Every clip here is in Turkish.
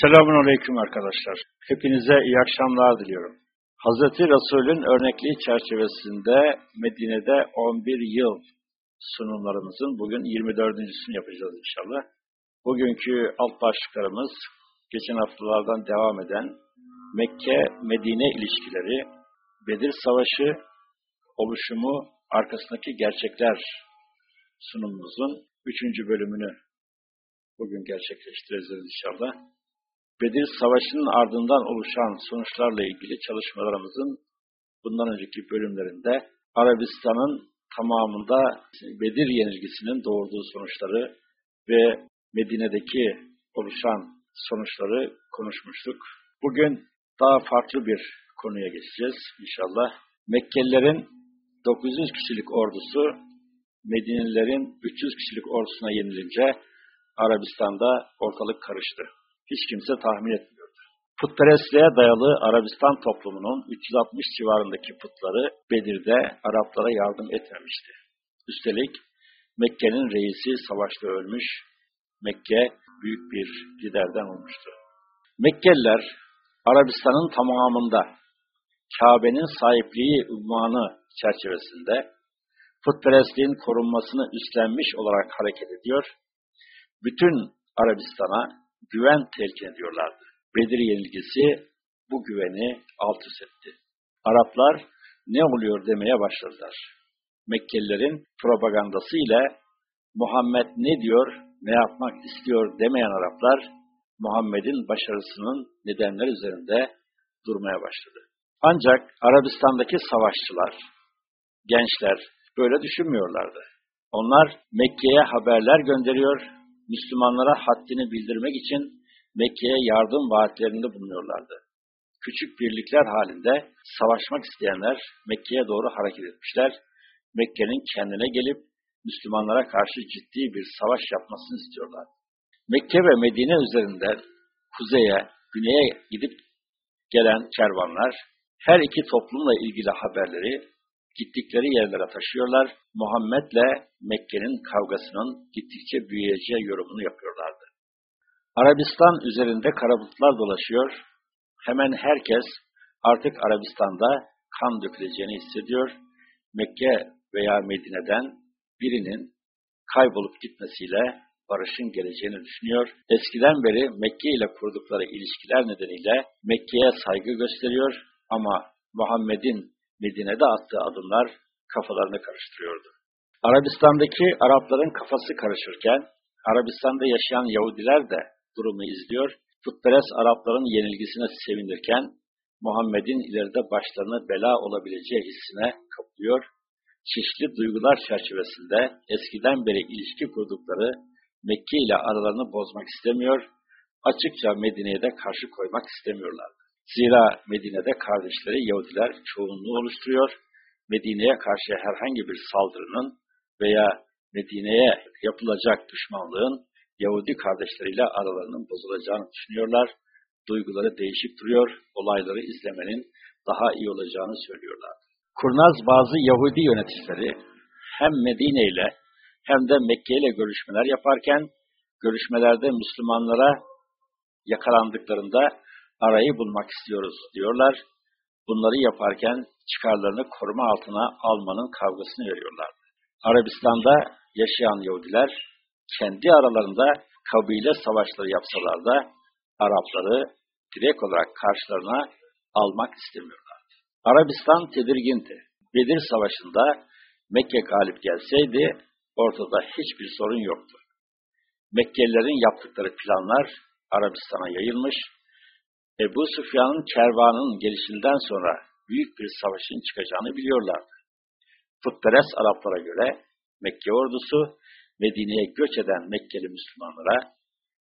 Selamun Aleyküm arkadaşlar. Hepinize iyi akşamlar diliyorum. Hazreti Resul'ün örnekliği çerçevesinde Medine'de 11 yıl sunumlarımızın bugün 24.sünü yapacağız inşallah. Bugünkü alt başlıklarımız geçen haftalardan devam eden Mekke-Medine ilişkileri, Bedir Savaşı, oluşumu, arkasındaki gerçekler sunumumuzun 3. bölümünü bugün gerçekleştireceğiz inşallah. Bedir Savaşı'nın ardından oluşan sonuçlarla ilgili çalışmalarımızın bundan önceki bölümlerinde Arabistan'ın tamamında Bedir yenilgisinin doğurduğu sonuçları ve Medine'deki oluşan sonuçları konuşmuştuk. Bugün daha farklı bir konuya geçeceğiz inşallah. Mekkelilerin 900 kişilik ordusu Medinelilerin 300 kişilik ordusuna yenilince Arabistan'da ortalık karıştı hiç kimse tahmin etmiyordu. Putperestliğe dayalı Arabistan toplumunun 360 civarındaki putları Bedir'de Araplara yardım etmemişti. Üstelik Mekke'nin reisi savaşta ölmüş, Mekke büyük bir liderden olmuştu. Mekkeliler Arabistan'ın tamamında Kabe'nin sahipliği ünvanı çerçevesinde putperestliğin korunmasını üstlenmiş olarak hareket ediyor, bütün Arabistan'a güven telkin ediyorlardı. Bedir yenilgisi bu güveni alt üst etti. Araplar ne oluyor demeye başladılar. Mekkelilerin propagandası ile Muhammed ne diyor, ne yapmak istiyor demeyen Araplar, Muhammed'in başarısının nedenler üzerinde durmaya başladı. Ancak Arabistan'daki savaşçılar, gençler böyle düşünmüyorlardı. Onlar Mekke'ye haberler gönderiyor, Müslümanlara haddini bildirmek için Mekke'ye yardım vaatlerinde bulunuyorlardı. Küçük birlikler halinde savaşmak isteyenler Mekke'ye doğru hareket etmişler. Mekke'nin kendine gelip Müslümanlara karşı ciddi bir savaş yapmasını istiyorlar. Mekke ve Medine üzerinden kuzeye, güneye gidip gelen kervanlar her iki toplumla ilgili haberleri gittikleri yerlere taşıyorlar. Muhammed'le Mekke'nin kavgasının gittikçe büyüyeceği yorumunu yapıyorlardı. Arabistan üzerinde karabutlar dolaşıyor. Hemen herkes artık Arabistan'da kan döküleceğini hissediyor. Mekke veya Medine'den birinin kaybolup gitmesiyle barışın geleceğini düşünüyor. Eskiden beri Mekke ile kurdukları ilişkiler nedeniyle Mekke'ye saygı gösteriyor ama Muhammed'in Medine'de attığı adımlar kafalarını karıştırıyordu. Arabistan'daki Arapların kafası karışırken, Arabistan'da yaşayan Yahudiler de durumu izliyor. Putperest Arapların yenilgisine sevinirken, Muhammed'in ileride başlarına bela olabileceği hissine kapılıyor. Çeşitli duygular çerçevesinde eskiden beri ilişki kurdukları Mekke ile aralarını bozmak istemiyor, açıkça Medine'ye de karşı koymak istemiyorlardı. Zira Medine'de kardeşleri Yahudiler çoğunluğu oluşturuyor. Medine'ye karşı herhangi bir saldırının veya Medine'ye yapılacak düşmanlığın Yahudi kardeşleriyle aralarının bozulacağını düşünüyorlar. Duyguları değişik duruyor, olayları izlemenin daha iyi olacağını söylüyorlar. Kurnaz bazı Yahudi yöneticileri hem Medine ile hem de Mekke ile görüşmeler yaparken görüşmelerde Müslümanlara yakalandıklarında arayı bulmak istiyoruz diyorlar. Bunları yaparken çıkarlarını koruma altına almanın kavgasını veriyorlar. Arabistan'da yaşayan Yahudiler kendi aralarında kabile savaşları yapsalar da Arapları direkt olarak karşılarına almak istemiyorlar. Arabistan tedirgindi. Bedir Savaşı'nda Mekke galip gelseydi ortada hiçbir sorun yoktu. Mekkelilerin yaptıkları planlar Arabistan'a yayılmış, Ebu Süfyan'ın kervanının gelişinden sonra büyük bir savaşın çıkacağını biliyorlardı. Putperest Araplara göre Mekke ordusu Medine'ye göç eden Mekkeli Müslümanlara,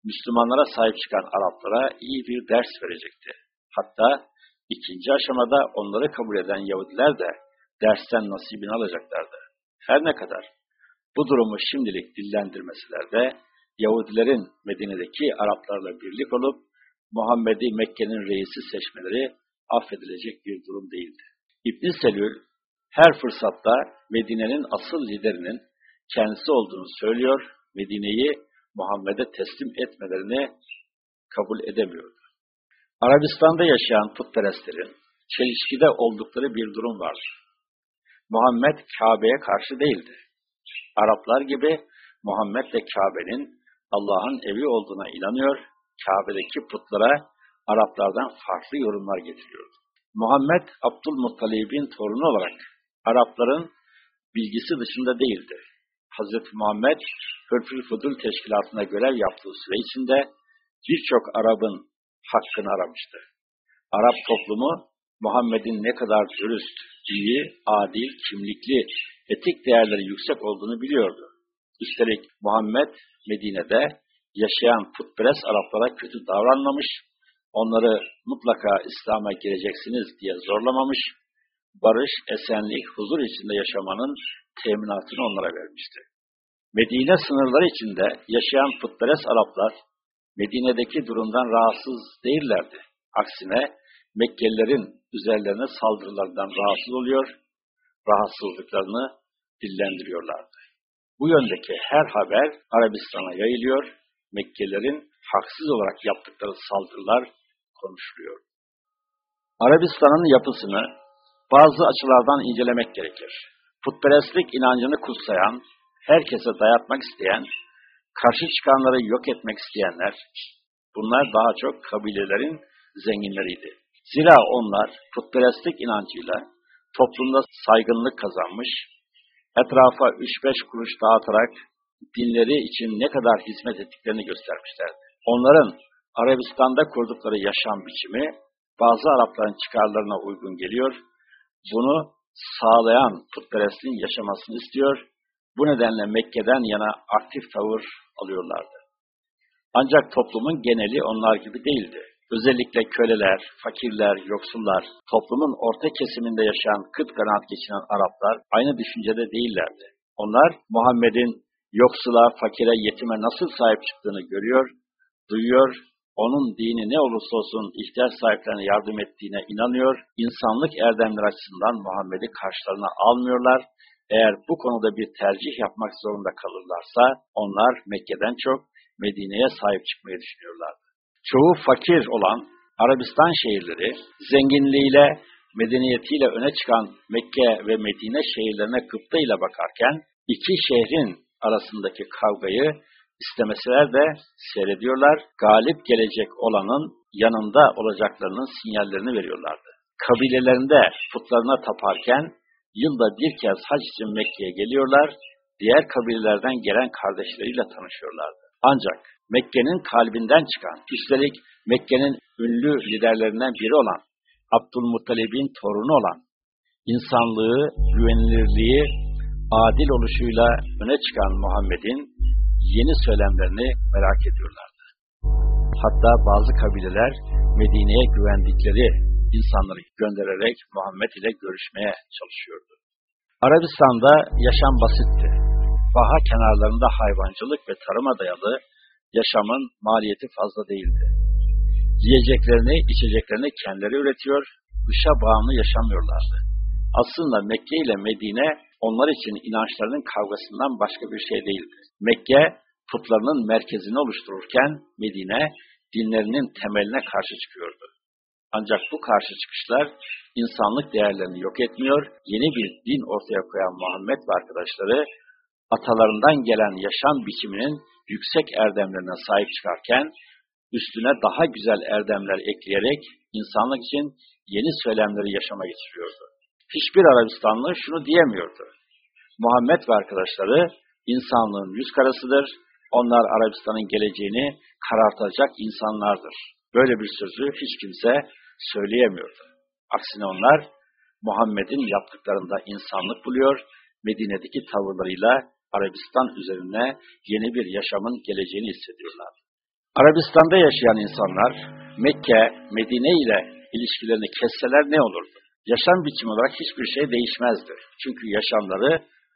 Müslümanlara sahip çıkan Araplara iyi bir ders verecekti. Hatta ikinci aşamada onları kabul eden Yahudiler de dersten nasibini alacaklardı. Her ne kadar bu durumu şimdilik dillendirmeseler de Yahudilerin Medine'deki Araplarla birlik olup Muhammed'i Mekke'nin reisi seçmeleri affedilecek bir durum değildi. ibn Selül her fırsatta Medine'nin asıl liderinin kendisi olduğunu söylüyor, Medine'yi Muhammed'e teslim etmelerini kabul edemiyordu. Arabistan'da yaşayan putperestlerin çelişkide oldukları bir durum var. Muhammed Kabe'ye karşı değildi. Araplar gibi Muhammed de Kabe'nin Allah'ın evi olduğuna inanıyor, Kabe'deki putlara Araplardan farklı yorumlar getiriyordu. Muhammed Abdülmuttalib'in torunu olarak Arapların bilgisi dışında değildi. Hazreti Muhammed Hırfül Fudul Teşkilatı'na görev yaptığı süre içinde birçok Arap'ın hakkını aramıştı. Arap toplumu Muhammed'in ne kadar dürüst, iyi, adil, kimlikli, etik değerleri yüksek olduğunu biliyordu. Üstelik Muhammed Medine'de yaşayan putperest Araplara kötü davranmamış, onları mutlaka İslam'a gireceksiniz diye zorlamamış, barış, esenlik, huzur içinde yaşamanın teminatını onlara vermişti. Medine sınırları içinde yaşayan putperest Araplar, Medine'deki durumdan rahatsız değillerdi. Aksine Mekkelilerin üzerlerine saldırılardan rahatsız oluyor, rahatsızlıklarını dillendiriyorlardı. Bu yöndeki her haber Arabistan'a yayılıyor, Mekkelilerin haksız olarak yaptıkları saldırılar konuşuluyor. Arabistan'ın yapısını bazı açılardan incelemek gerekir. Putperestlik inancını kutsayan, herkese dayatmak isteyen, karşı çıkanları yok etmek isteyenler, bunlar daha çok kabilelerin zenginleriydi. Zira onlar putperestlik inancıyla toplumda saygınlık kazanmış, etrafa 3-5 kuruş dağıtarak dinleri için ne kadar hizmet ettiklerini göstermişlerdi. Onların Arabistan'da kurdukları yaşam biçimi bazı Arapların çıkarlarına uygun geliyor, bunu sağlayan putperestliğin yaşamasını istiyor, bu nedenle Mekke'den yana aktif tavır alıyorlardı. Ancak toplumun geneli onlar gibi değildi. Özellikle köleler, fakirler, yoksullar, toplumun orta kesiminde yaşayan kıt kanaat geçinen Araplar aynı düşüncede değillerdi. Onlar Muhammed'in yoksula, fakire, yetime nasıl sahip çıktığını görüyor, duyuyor, onun dini ne olursa olsun ihtiyaç sahiplerine yardım ettiğine inanıyor, insanlık erdemleri açısından Muhammed'i karşılarına almıyorlar. Eğer bu konuda bir tercih yapmak zorunda kalırlarsa, onlar Mekke'den çok Medine'ye sahip çıkmayı düşünüyorlardı. Çoğu fakir olan Arabistan şehirleri, zenginliğiyle, medeniyetiyle öne çıkan Mekke ve Medine şehirlerine gıptayla bakarken, iki şehrin arasındaki kavgayı istemeseler de seyrediyorlar, galip gelecek olanın yanında olacaklarının sinyallerini veriyorlardı. Kabilelerinde putlarına taparken, yılda bir kez hac için Mekke'ye geliyorlar, diğer kabilelerden gelen kardeşleriyle tanışıyorlardı. Ancak Mekke'nin kalbinden çıkan, üstelik Mekke'nin ünlü liderlerinden biri olan, Abdülmuttalib'in torunu olan, insanlığı, güvenilirliği, adil oluşuyla öne çıkan Muhammed'in yeni söylemlerini merak ediyorlardı. Hatta bazı kabileler Medine'ye güvendikleri insanları göndererek Muhammed ile görüşmeye çalışıyordu. Arabistan'da yaşam basitti. Baha kenarlarında hayvancılık ve tarıma dayalı yaşamın maliyeti fazla değildi. Yiyeceklerini, içeceklerini kendileri üretiyor, dışa bağımlı yaşamıyorlardı. Aslında Mekke ile Medine onlar için inançlarının kavgasından başka bir şey değildi. Mekke putlarının merkezini oluştururken Medine dinlerinin temeline karşı çıkıyordu. Ancak bu karşı çıkışlar insanlık değerlerini yok etmiyor, yeni bir din ortaya koyan Muhammed ve arkadaşları atalarından gelen yaşam biçiminin yüksek erdemlerine sahip çıkarken üstüne daha güzel erdemler ekleyerek insanlık için yeni söylemleri yaşama getiriyordu. Hiçbir Arabistanlı şunu diyemiyordu. Muhammed ve arkadaşları insanlığın yüz karasıdır, onlar Arabistan'ın geleceğini karartacak insanlardır. Böyle bir sözü hiç kimse söyleyemiyordu. Aksine onlar Muhammed'in yaptıklarında insanlık buluyor, Medine'deki tavırlarıyla Arabistan üzerine yeni bir yaşamın geleceğini hissediyorlar. Arabistan'da yaşayan insanlar Mekke, Medine ile ilişkilerini kesseler ne olurdu? Yaşam biçimi olarak hiçbir şey değişmezdi. Çünkü yaşamları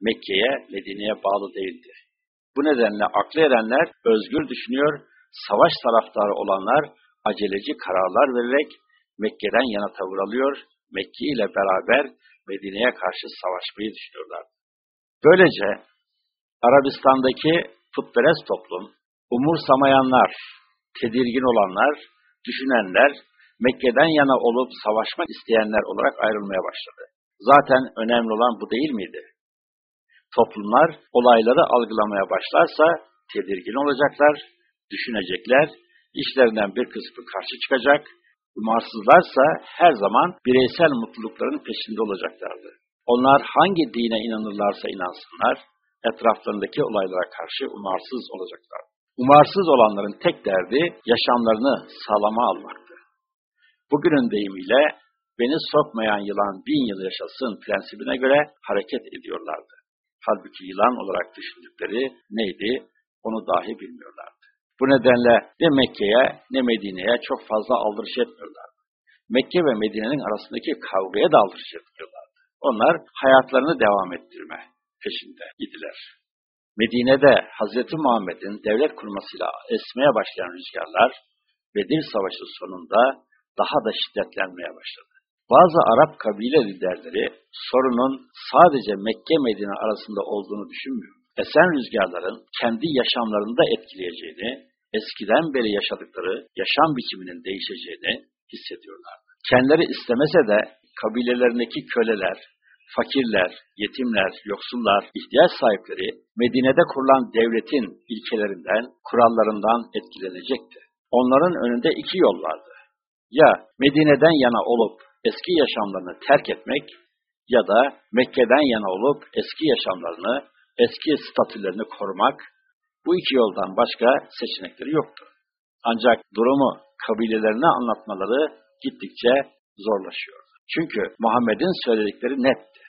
Mekke'ye, Medine'ye bağlı değildi. Bu nedenle aklı erenler özgür düşünüyor, savaş taraftarı olanlar aceleci kararlar vererek Mekke'den yana tavır alıyor, Mekke ile beraber Medine'ye karşı savaşmayı düşünüyorlar. Böylece Arabistan'daki putperest toplum, umursamayanlar, tedirgin olanlar, düşünenler, Mekke'den yana olup savaşmak isteyenler olarak ayrılmaya başladı. Zaten önemli olan bu değil miydi? Toplumlar olayları algılamaya başlarsa tedirgin olacaklar, düşünecekler, işlerinden bir kısmı karşı çıkacak, umarsızlarsa her zaman bireysel mutlulukların peşinde olacaklardı. Onlar hangi dine inanırlarsa inansınlar, etraflarındaki olaylara karşı umarsız olacaklar. Umarsız olanların tek derdi yaşamlarını sağlama almaktı. Bugünün deyimiyle beni sokmayan yılan bin yıl yaşasın prensibine göre hareket ediyorlardı. Halbuki yılan olarak düşündükleri neydi onu dahi bilmiyorlardı. Bu nedenle ne Mekke'ye ne Medine'ye çok fazla aldırış etmiyorlardı. Mekke ve Medine'nin arasındaki kavgaya da aldırış etmiyorlardı. Onlar hayatlarını devam ettirme peşinde idiler. Medine'de Hz. Muhammed'in devlet kurmasıyla esmeye başlayan rüzgarlar Bedir Savaşı sonunda daha da şiddetlenmeye başladı. Bazı Arap kabile liderleri sorunun sadece Mekke-Medine arasında olduğunu düşünmüyor. Esen rüzgarların kendi yaşamlarını da etkileyeceğini, eskiden beri yaşadıkları yaşam biçiminin değişeceğini hissediyorlar. Kendileri istemese de kabilelerindeki köleler, fakirler, yetimler, yoksullar, ihtiyaç sahipleri Medine'de kurulan devletin ilkelerinden, kurallarından etkilenecekti. Onların önünde iki yol vardı. Ya Medine'den yana olup eski yaşamlarını terk etmek ya da Mekke'den yana olup eski yaşamlarını, eski statülerini korumak, bu iki yoldan başka seçenekleri yoktu. Ancak durumu kabilelerine anlatmaları gittikçe zorlaşıyor. Çünkü Muhammed'in söyledikleri netti.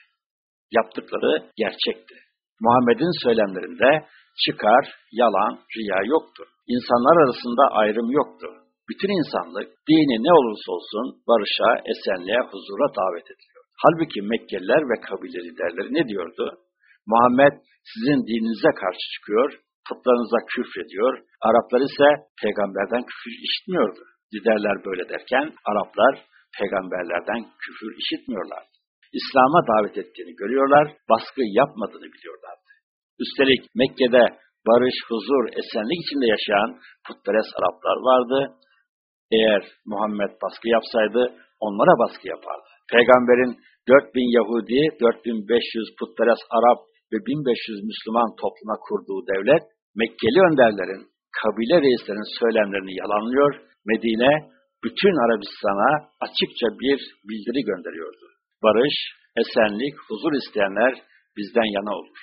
Yaptıkları gerçekti. Muhammed'in söylemlerinde çıkar, yalan, riya yoktu. İnsanlar arasında ayrım yoktu. Bütün insanlık dini ne olursa olsun barışa, esenliğe, huzura davet ediliyor. Halbuki Mekkeliler ve kabile liderleri ne diyordu? Muhammed sizin dininize karşı çıkıyor, putlarınıza küfrediyor. Araplar ise peygamberden küfür işitmiyordu. Liderler böyle derken Araplar peygamberlerden küfür işitmiyorlar. İslam'a davet ettiğini görüyorlar, baskı yapmadığını biliyorlardı. Üstelik Mekke'de barış, huzur, esenlik içinde yaşayan putperest Araplar vardı. Eğer Muhammed baskı yapsaydı onlara baskı yapardı. Peygamberin 4000 Yahudi, 4500 putperest Arap ve 1500 Müslüman topluma kurduğu devlet, Mekkeli önderlerin, kabile reislerinin söylemlerini yalanlıyor, Medine bütün Arabistan'a açıkça bir bildiri gönderiyordu. Barış, esenlik, huzur isteyenler bizden yana olur.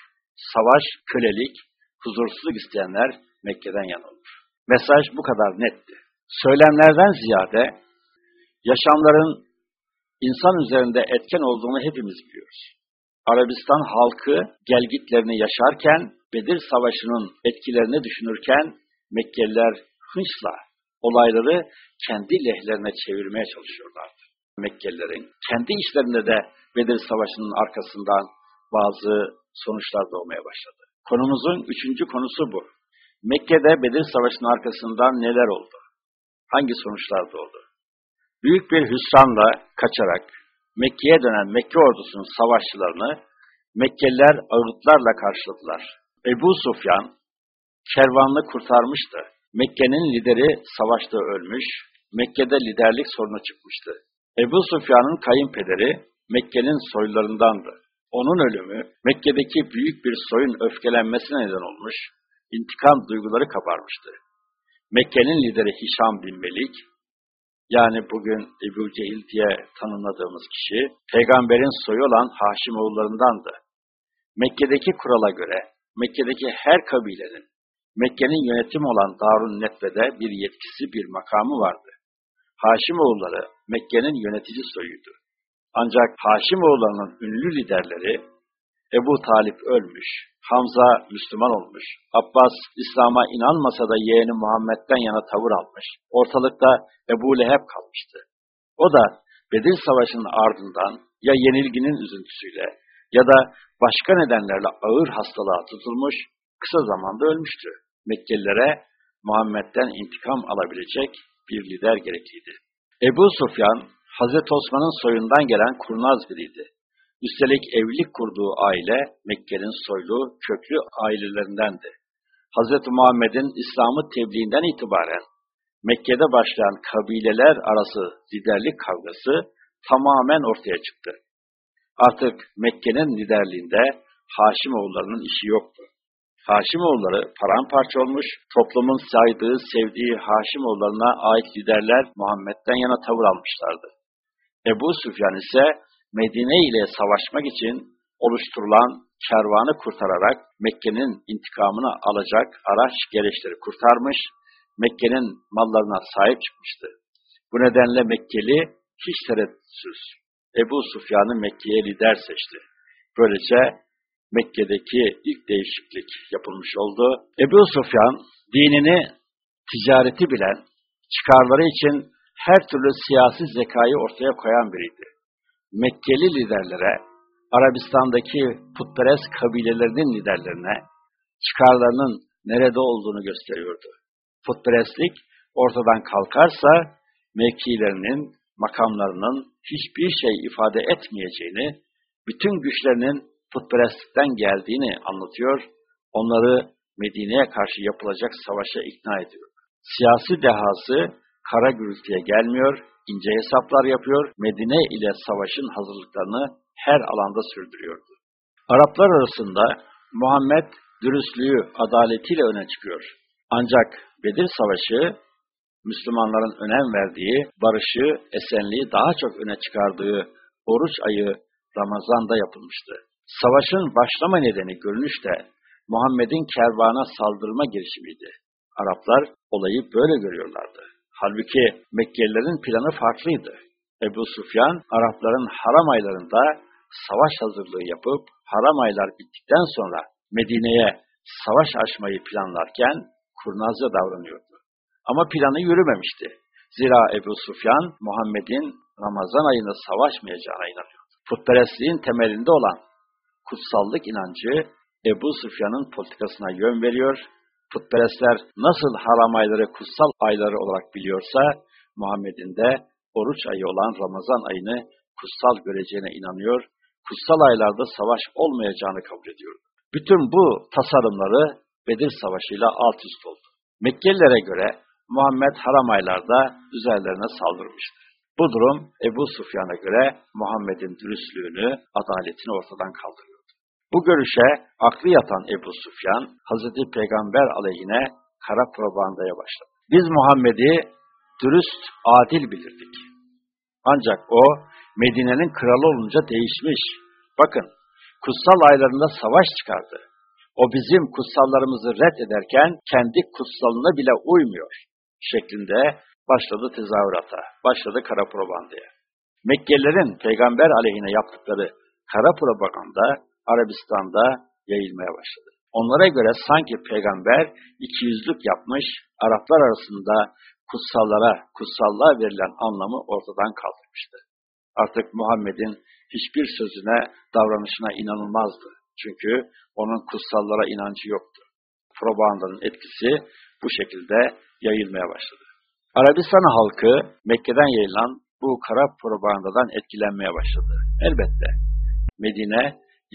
Savaş, kölelik, huzursuzluk isteyenler Mekke'den yana olur. Mesaj bu kadar netti. Söylemlerden ziyade yaşamların insan üzerinde etken olduğunu hepimiz biliyoruz. Arabistan halkı gelgitlerini yaşarken, Bedir Savaşı'nın etkilerini düşünürken Mekkeliler hınçla olayları kendi lehlerine çevirmeye çalışıyorlardı. Mekkelilerin kendi işlerinde de Bedir Savaşı'nın arkasından bazı sonuçlar doğmaya başladı. Konumuzun üçüncü konusu bu. Mekke'de Bedir Savaşı'nın arkasından neler oldu? Hangi sonuçlar doğdu? Büyük bir hüsranla kaçarak Mekke'ye dönen Mekke ordusunun savaşçılarını Mekkeliler ağırlıklarla karşıladılar. Ebu Sufyan kervanını kurtarmıştı. Mekke'nin lideri savaşta ölmüş, Mekke'de liderlik sorunu çıkmıştı. Ebu Sufyan'ın kayınpederi Mekke'nin soylarındandı. Onun ölümü Mekke'deki büyük bir soyun öfkelenmesine neden olmuş, intikam duyguları kabarmıştı. Mekke'nin lideri Hişam bin Melik, yani bugün Ebu Cehil diye tanımladığımız kişi, peygamberin soyu olan Haşim oğullarındandı. Mekke'deki kurala göre, Mekke'deki her kabilenin, Mekke'nin yönetimi olan Darun Netve'de bir yetkisi, bir makamı vardı. Haşim oğulları Mekke'nin yönetici soyuydu. Ancak Haşim oğullarının ünlü liderleri Ebu Talip ölmüş, Hamza Müslüman olmuş, Abbas İslam'a inanmasa da yeğeni Muhammed'den yana tavır almış, ortalıkta Ebu Leheb kalmıştı. O da Bedir Savaşı'nın ardından ya yenilginin üzüntüsüyle ya da başka nedenlerle ağır hastalığa tutulmuş, kısa zamanda ölmüştü. Mekkelilere Muhammed'den intikam alabilecek bir lider gerekliydi. Ebu Sufyan, Hazreti Osman'ın soyundan gelen kurnaz biriydi. Üstelik evlilik kurduğu aile Mekke'nin soylu, köklü ailelerindendi. Hz. Muhammed'in İslam'ı tebliğinden itibaren Mekke'de başlayan kabileler arası liderlik kavgası tamamen ortaya çıktı. Artık Mekke'nin liderliğinde Haşimoğullarının işi yoktu. Haşimoğulları paramparça olmuş, toplumun saydığı, sevdiği Haşimoğullarına ait liderler Muhammed'den yana tavır almışlardı. Ebu Süfyan ise Medine ile savaşmak için oluşturulan kervanı kurtararak Mekke'nin intikamını alacak araç gereçleri kurtarmış, Mekke'nin mallarına sahip çıkmıştı. Bu nedenle Mekkeli hiç tereddütsüz Ebu Sufyan'ı Mekke'ye lider seçti. Böylece Mekke'deki ilk değişiklik yapılmış oldu. Ebu Sufyan dinini, ticareti bilen, çıkarları için her türlü siyasi zekayı ortaya koyan biriydi. Mekkeli liderlere, Arabistan'daki putperest kabilelerinin liderlerine çıkarlarının nerede olduğunu gösteriyordu. Putperestlik ortadan kalkarsa mevkilerinin, makamlarının hiçbir şey ifade etmeyeceğini, bütün güçlerinin putperestlikten geldiğini anlatıyor, onları Medine'ye karşı yapılacak savaşa ikna ediyor. Siyasi dehası kara gürültüye gelmiyor, ince hesaplar yapıyor, Medine ile savaşın hazırlıklarını her alanda sürdürüyordu. Araplar arasında Muhammed dürüstlüğü, adaletiyle öne çıkıyor. Ancak Bedir Savaşı, Müslümanların önem verdiği, barışı, esenliği daha çok öne çıkardığı oruç ayı Ramazan'da yapılmıştı. Savaşın başlama nedeni görünüşte Muhammed'in kervana saldırma girişimiydi. Araplar olayı böyle görüyorlardı. Halbuki Mekkelilerin planı farklıydı. Ebu Sufyan, Arapların haram aylarında savaş hazırlığı yapıp haram aylar bittikten sonra Medine'ye savaş açmayı planlarken kurnazca davranıyordu. Ama planı yürümemişti. Zira Ebu Sufyan, Muhammed'in Ramazan ayında savaşmayacağına inanıyordu. Putperestliğin temelinde olan kutsallık inancı Ebu Sufyan'ın politikasına yön veriyor. Putperestler nasıl haram ayları kutsal ayları olarak biliyorsa, Muhammed'in de oruç ayı olan Ramazan ayını kutsal göreceğine inanıyor, kutsal aylarda savaş olmayacağını kabul ediyor. Bütün bu tasarımları Bedir Savaşı'yla alt üst oldu. Mekkelilere göre Muhammed haram aylarda üzerlerine saldırmıştı. Bu durum Ebu Sufyan'a göre Muhammed'in dürüstlüğünü, adaletini ortadan kaldırıyordu. Bu görüşe aklı yatan Ebu Sufyan, Hazreti Peygamber aleyhine kara propagandaya başladı. Biz Muhammed'i dürüst, adil bilirdik. Ancak o, Medine'nin kralı olunca değişmiş. Bakın, kutsal aylarında savaş çıkardı. O bizim kutsallarımızı red ederken kendi kutsalına bile uymuyor şeklinde başladı tezahürata, başladı kara propagandaya. Mekkelilerin peygamber aleyhine yaptıkları kara propaganda Arabistan'da yayılmaya başladı. Onlara göre sanki peygamber ikiyüzlük yapmış, Araplar arasında kutsallara, kutsallığa verilen anlamı ortadan kaldırmıştı. Artık Muhammed'in hiçbir sözüne, davranışına inanılmazdı. Çünkü onun kutsallara inancı yoktu. Propagandanın etkisi bu şekilde yayılmaya başladı. Arabistan halkı Mekke'den yayılan bu kara propagandadan etkilenmeye başladı. Elbette Medine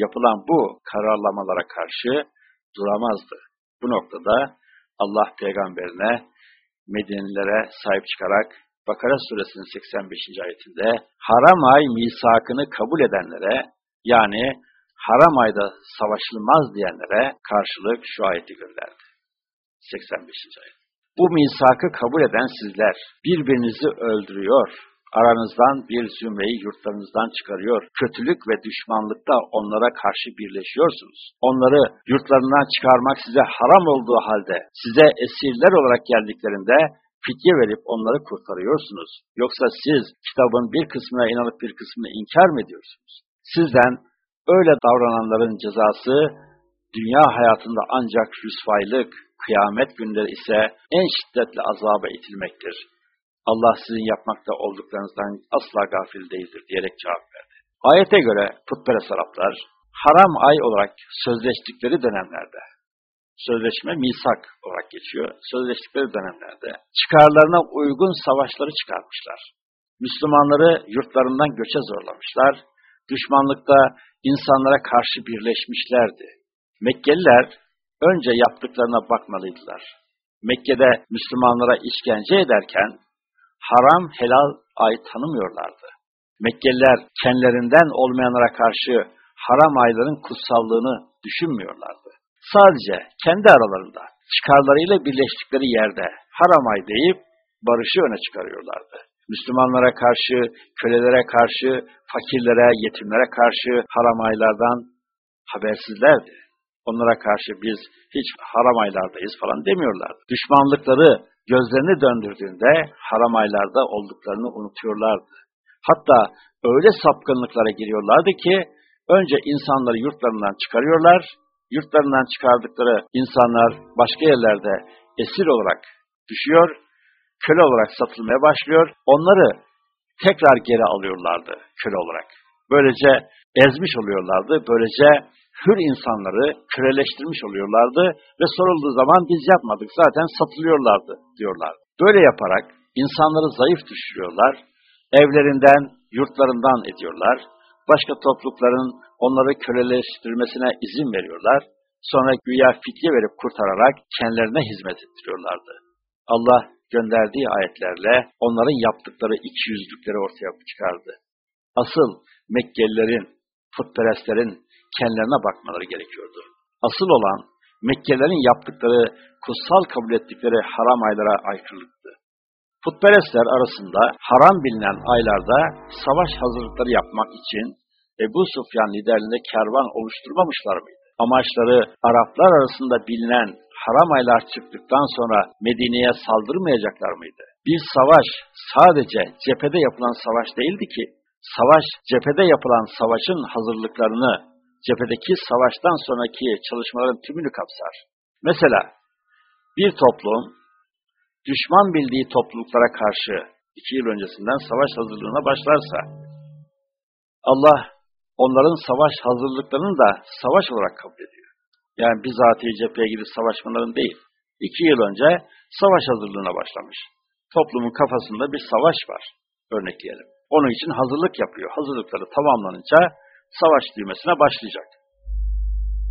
yapılan bu kararlamalara karşı duramazdı. Bu noktada Allah peygamberine Medinelilere sahip çıkarak Bakara suresinin 85. ayetinde haram ay misakını kabul edenlere yani haram ayda savaşılmaz diyenlere karşılık şu ayeti gönderdi. 85. ayet. Bu misakı kabul eden sizler birbirinizi öldürüyor, aranızdan bir zümreyi yurtlarınızdan çıkarıyor, kötülük ve düşmanlıkta onlara karşı birleşiyorsunuz. Onları yurtlarından çıkarmak size haram olduğu halde, size esirler olarak geldiklerinde fidye verip onları kurtarıyorsunuz. Yoksa siz kitabın bir kısmına inanıp bir kısmını inkar mı ediyorsunuz? Sizden öyle davrananların cezası dünya hayatında ancak rüsvaylık, kıyamet günleri ise en şiddetli azaba itilmektir. Allah sizin yapmakta olduklarınızdan asla gafil değildir diyerek cevap verdi. Ayete göre putperest Araplar haram ay olarak sözleştikleri dönemlerde sözleşme misak olarak geçiyor. Sözleştikleri dönemlerde çıkarlarına uygun savaşları çıkarmışlar. Müslümanları yurtlarından göçe zorlamışlar. Düşmanlıkta insanlara karşı birleşmişlerdi. Mekkeliler önce yaptıklarına bakmalıydılar. Mekke'de Müslümanlara işkence ederken haram helal ay tanımıyorlardı. Mekkeliler kendilerinden olmayanlara karşı haram ayların kutsallığını düşünmüyorlardı. Sadece kendi aralarında çıkarlarıyla birleştikleri yerde haram ay deyip barışı öne çıkarıyorlardı. Müslümanlara karşı, kölelere karşı, fakirlere, yetimlere karşı haram aylardan habersizlerdi. Onlara karşı biz hiç haram aylardayız falan demiyorlardı. Düşmanlıkları gözlerini döndürdüğünde haram aylarda olduklarını unutuyorlardı. Hatta öyle sapkınlıklara giriyorlardı ki önce insanları yurtlarından çıkarıyorlar, yurtlarından çıkardıkları insanlar başka yerlerde esir olarak düşüyor, köle olarak satılmaya başlıyor. Onları tekrar geri alıyorlardı köle olarak. Böylece ezmiş oluyorlardı. Böylece hür insanları köleleştirmiş oluyorlardı ve sorulduğu zaman biz yapmadık zaten satılıyorlardı diyorlar. Böyle yaparak insanları zayıf düşürüyorlar, evlerinden, yurtlarından ediyorlar, başka toplulukların onları köleleştirmesine izin veriyorlar, sonra güya fitye verip kurtararak kendilerine hizmet ettiriyorlardı. Allah gönderdiği ayetlerle onların yaptıkları iki yüzlükleri ortaya çıkardı. Asıl Mekkelilerin, putperestlerin kendilerine bakmaları gerekiyordu. Asıl olan Mekkelilerin yaptıkları, kutsal kabul ettikleri haram aylara aykırılıktı. Putperestler arasında haram bilinen aylarda savaş hazırlıkları yapmak için Ebu Sufyan liderliğinde kervan oluşturmamışlar mıydı? Amaçları Araplar arasında bilinen haram aylar çıktıktan sonra Medine'ye saldırmayacaklar mıydı? Bir savaş sadece cephede yapılan savaş değildi ki, savaş cephede yapılan savaşın hazırlıklarını, cephedeki savaştan sonraki çalışmaların tümünü kapsar. Mesela bir toplum düşman bildiği topluluklara karşı iki yıl öncesinden savaş hazırlığına başlarsa, Allah onların savaş hazırlıklarını da savaş olarak kabul ediyor. Yani bizatihi cepheye gidip savaşmaların değil. İki yıl önce savaş hazırlığına başlamış. Toplumun kafasında bir savaş var, örnekleyelim. Onun için hazırlık yapıyor. Hazırlıkları tamamlanınca savaş düğmesine başlayacak.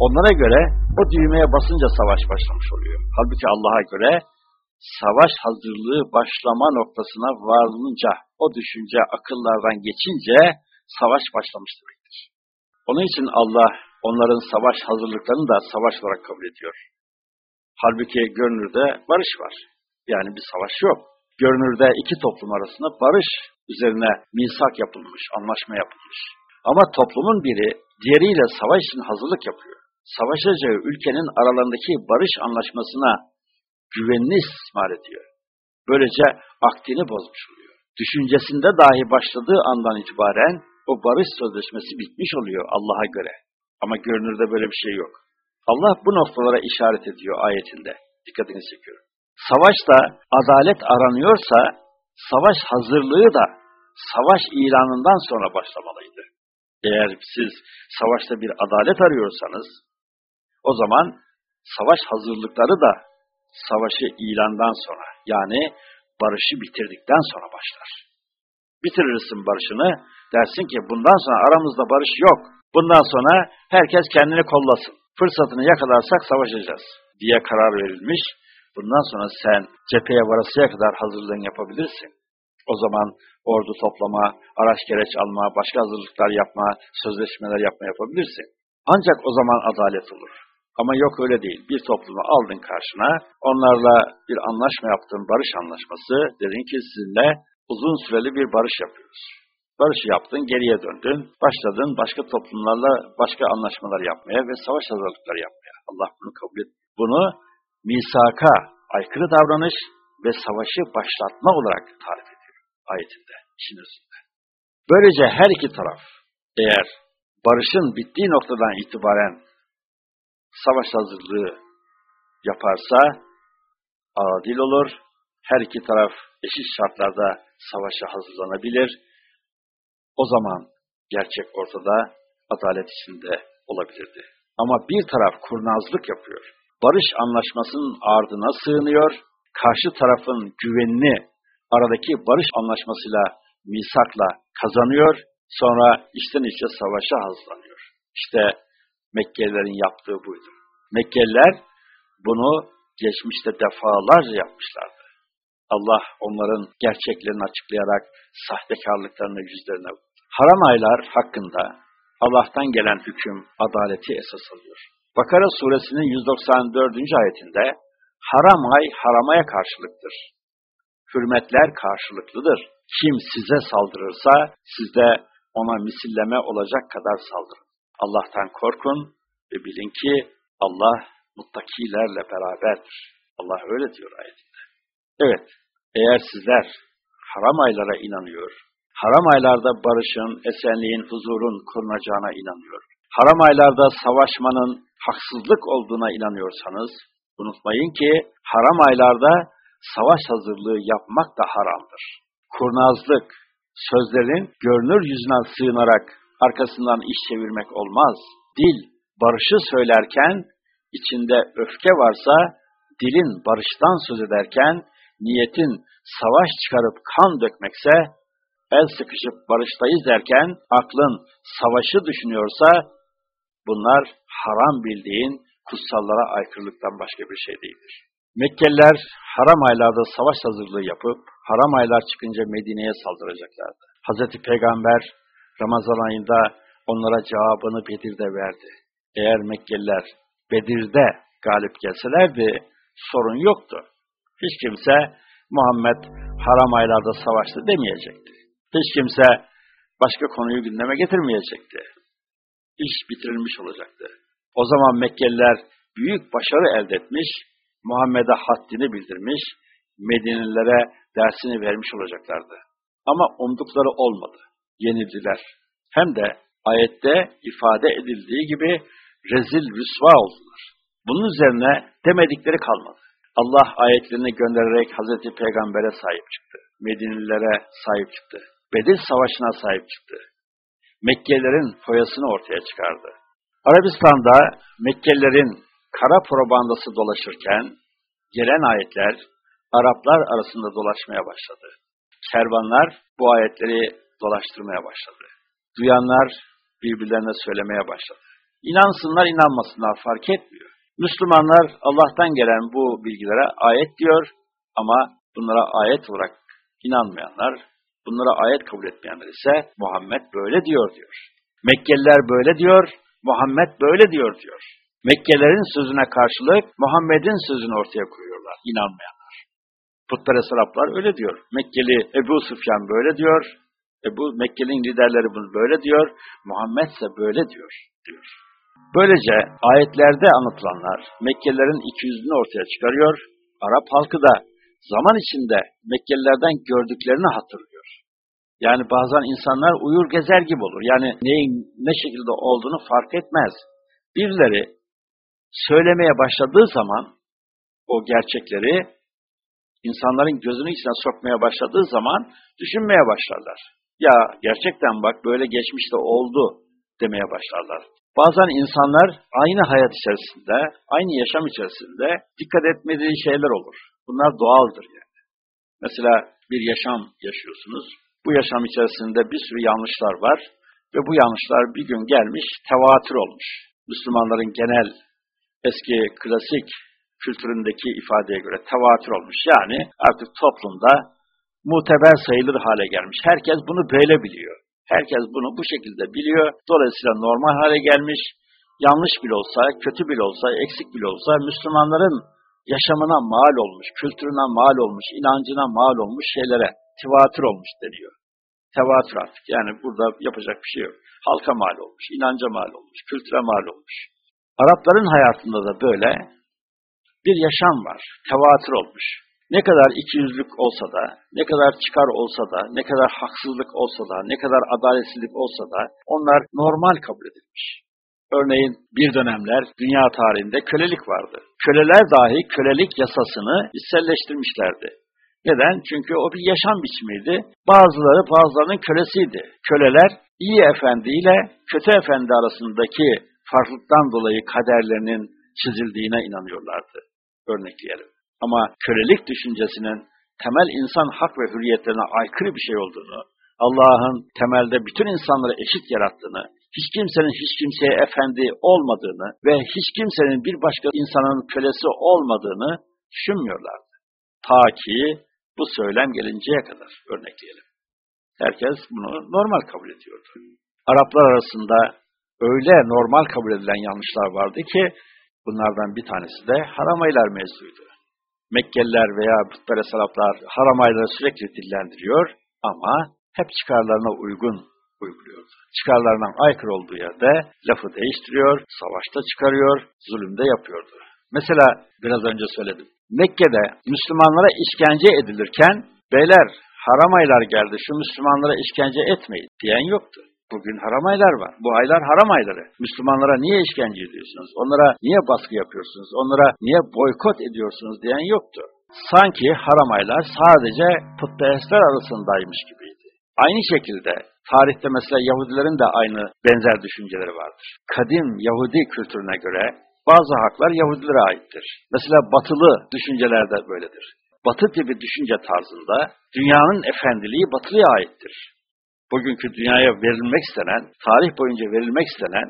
Onlara göre o düğmeye basınca savaş başlamış oluyor. Halbuki Allah'a göre savaş hazırlığı başlama noktasına varılınca, o düşünce akıllardan geçince savaş başlamış demektir. Onun için Allah onların savaş hazırlıklarını da savaş olarak kabul ediyor. Halbuki görünürde barış var. Yani bir savaş yok. Görünürde iki toplum arasında barış üzerine misak yapılmış, anlaşma yapılmış. Ama toplumun biri diğeriyle savaş için hazırlık yapıyor. Savaşacağı ülkenin aralarındaki barış anlaşmasına güvenini istismar ediyor. Böylece akdini bozmuş oluyor. Düşüncesinde dahi başladığı andan itibaren o barış sözleşmesi bitmiş oluyor Allah'a göre. Ama görünürde böyle bir şey yok. Allah bu noktalara işaret ediyor ayetinde. Dikkatini çekiyor. Savaşta adalet aranıyorsa, savaş hazırlığı da savaş ilanından sonra başlamalıydı. Eğer siz savaşta bir adalet arıyorsanız, o zaman savaş hazırlıkları da savaşı ilandan sonra, yani barışı bitirdikten sonra başlar. Bitirirsin barışını, dersin ki bundan sonra aramızda barış yok. Bundan sonra herkes kendini kollasın. Fırsatını yakalarsak savaşacağız diye karar verilmiş. Bundan sonra sen cepheye varasıya kadar hazırlığın yapabilirsin. O zaman ordu toplama, araç gereç alma, başka hazırlıklar yapma, sözleşmeler yapma yapabilirsin. Ancak o zaman adalet olur. Ama yok öyle değil. Bir toplumu aldın karşına, onlarla bir anlaşma yaptın, barış anlaşması, dedin ki sizinle uzun süreli bir barış yapıyoruz. Barış yaptın, geriye döndün, başladın başka toplumlarla başka anlaşmalar yapmaya ve savaş hazırlıkları yapmaya. Allah bunu kabul et. Bunu misaka aykırı davranış ve savaşı başlatma olarak tarif ediyor ayetinde, işin özünde. Böylece her iki taraf eğer barışın bittiği noktadan itibaren savaş hazırlığı yaparsa adil olur, her iki taraf eşit şartlarda savaşa hazırlanabilir. O zaman gerçek ortada adalet içinde olabilirdi. Ama bir taraf kurnazlık yapıyor. Barış anlaşmasının ardına sığınıyor. Karşı tarafın güvenini aradaki barış anlaşmasıyla, misakla kazanıyor. Sonra içten içe savaşa hazırlanıyor. İşte Mekkelilerin yaptığı buydu. Mekkeliler bunu geçmişte defalarca yapmışlardı. Allah onların gerçeklerini açıklayarak sahtekarlıklarını yüzlerine vurdu. Haram aylar hakkında Allah'tan gelen hüküm adaleti esas alıyor. Bakara suresinin 194. ayetinde haram ay haramaya karşılıktır. Hürmetler karşılıklıdır. Kim size saldırırsa siz de ona misilleme olacak kadar saldırın. Allah'tan korkun ve bilin ki Allah muttakilerle beraberdir. Allah öyle diyor ayetinde. Evet, eğer sizler haram aylara inanıyor, haram aylarda barışın, esenliğin, huzurun korunacağına inanıyor, haram aylarda savaşmanın haksızlık olduğuna inanıyorsanız, unutmayın ki haram aylarda savaş hazırlığı yapmak da haramdır. Kurnazlık, sözlerin görünür yüzüne sığınarak arkasından iş çevirmek olmaz. Dil, barışı söylerken içinde öfke varsa, dilin barıştan söz ederken, niyetin savaş çıkarıp kan dökmekse, el sıkışıp barıştayız derken aklın savaşı düşünüyorsa, bunlar haram bildiğin kutsallara aykırılıktan başka bir şey değildir. Mekkeliler haram aylarda savaş hazırlığı yapıp, haram aylar çıkınca Medine'ye saldıracaklardı. Hazreti Peygamber Ramazan ayında onlara cevabını Bedir'de verdi. Eğer Mekkeliler Bedir'de galip gelselerdi sorun yoktu. Hiç kimse Muhammed haram aylarda savaştı demeyecekti. Hiç kimse başka konuyu gündeme getirmeyecekti. İş bitirilmiş olacaktı. O zaman Mekkeliler büyük başarı elde etmiş, Muhammed'e haddini bildirmiş, Medinelilere dersini vermiş olacaklardı. Ama umdukları olmadı. Yenildiler. Hem de ayette ifade edildiği gibi rezil rüsva oldular. Bunun üzerine demedikleri kalmadı. Allah ayetlerini göndererek Hazreti Peygamber'e sahip çıktı. Medinililere sahip çıktı. Bedir Savaşı'na sahip çıktı. Mekkelilerin foyasını ortaya çıkardı. Arabistan'da Mekkelilerin kara probandası dolaşırken gelen ayetler Araplar arasında dolaşmaya başladı. Kervanlar bu ayetleri dolaştırmaya başladı. Duyanlar birbirlerine söylemeye başladı. İnansınlar inanmasınlar fark etmiyor. Müslümanlar Allah'tan gelen bu bilgilere ayet diyor ama bunlara ayet olarak inanmayanlar, bunlara ayet kabul etmeyenler ise Muhammed böyle diyor diyor. Mekkeliler böyle diyor, Muhammed böyle diyor diyor. Mekkelerin sözüne karşılık Muhammed'in sözünü ortaya koyuyorlar, inanmayanlar. Putperest Araplar öyle diyor. Mekkeli Ebu Sufyan böyle diyor. Ebu Mekke'nin liderleri bunu böyle diyor. Muhammed ise böyle diyor, diyor. Böylece ayetlerde anlatılanlar Mekkelilerin ikiyüzlülüğünü ortaya çıkarıyor. Arap halkı da zaman içinde Mekkelilerden gördüklerini hatırlıyor. Yani bazen insanlar uyur gezer gibi olur. Yani neyin ne şekilde olduğunu fark etmez. Birileri söylemeye başladığı zaman o gerçekleri insanların gözünün içine sokmaya başladığı zaman düşünmeye başlarlar. Ya gerçekten bak böyle geçmişte oldu demeye başlarlar. Bazen insanlar aynı hayat içerisinde, aynı yaşam içerisinde dikkat etmediği şeyler olur. Bunlar doğaldır yani. Mesela bir yaşam yaşıyorsunuz. Bu yaşam içerisinde bir sürü yanlışlar var ve bu yanlışlar bir gün gelmiş, tevatür olmuş. Müslümanların genel eski klasik kültüründeki ifadeye göre tevatür olmuş. Yani artık toplumda muteber sayılır hale gelmiş. Herkes bunu böyle biliyor. Herkes bunu bu şekilde biliyor. Dolayısıyla normal hale gelmiş. Yanlış bile olsa, kötü bile olsa, eksik bile olsa Müslümanların yaşamına mal olmuş, kültürüne mal olmuş, inancına mal olmuş şeylere tevatür olmuş deniyor. Tevatür artık. Yani burada yapacak bir şey yok. Halka mal olmuş, inanca mal olmuş, kültüre mal olmuş. Arapların hayatında da böyle bir yaşam var. Tevatür olmuş. Ne kadar ikiyüzlük olsa da, ne kadar çıkar olsa da, ne kadar haksızlık olsa da, ne kadar adaletsizlik olsa da onlar normal kabul edilmiş. Örneğin bir dönemler dünya tarihinde kölelik vardı. Köleler dahi kölelik yasasını içselleştirmişlerdi. Neden? Çünkü o bir yaşam biçimiydi. Bazıları bazılarının kölesiydi. Köleler iyi efendi ile kötü efendi arasındaki farklılıktan dolayı kaderlerinin çizildiğine inanıyorlardı. Örnekleyelim. Ama kölelik düşüncesinin temel insan hak ve hürriyetlerine aykırı bir şey olduğunu, Allah'ın temelde bütün insanları eşit yarattığını, hiç kimsenin hiç kimseye efendi olmadığını ve hiç kimsenin bir başka insanın kölesi olmadığını düşünmüyorlardı. Ta ki bu söylem gelinceye kadar örnekleyelim. Herkes bunu normal kabul ediyordu. Araplar arasında öyle normal kabul edilen yanlışlar vardı ki bunlardan bir tanesi de haram aylar mevzuydu. Mekkeliler veya putperest Araplar haram ayları sürekli dillendiriyor ama hep çıkarlarına uygun uyguluyordu. Çıkarlarından aykırı olduğu yerde lafı değiştiriyor, savaşta çıkarıyor, zulümde yapıyordu. Mesela biraz önce söyledim. Mekke'de Müslümanlara işkence edilirken beyler haram aylar geldi şu Müslümanlara işkence etmeyin diyen yoktu. Bugün haram aylar var. Bu aylar haram ayları. Müslümanlara niye işkence ediyorsunuz? Onlara niye baskı yapıyorsunuz? Onlara niye boykot ediyorsunuz diyen yoktu. Sanki haram aylar sadece putperestler arasındaymış gibiydi. Aynı şekilde tarihte mesela Yahudilerin de aynı benzer düşünceleri vardır. Kadim Yahudi kültürüne göre bazı haklar Yahudilere aittir. Mesela batılı düşünceler de böyledir. Batı gibi düşünce tarzında dünyanın efendiliği batılıya aittir. Bugünkü dünyaya verilmek istenen, tarih boyunca verilmek istenen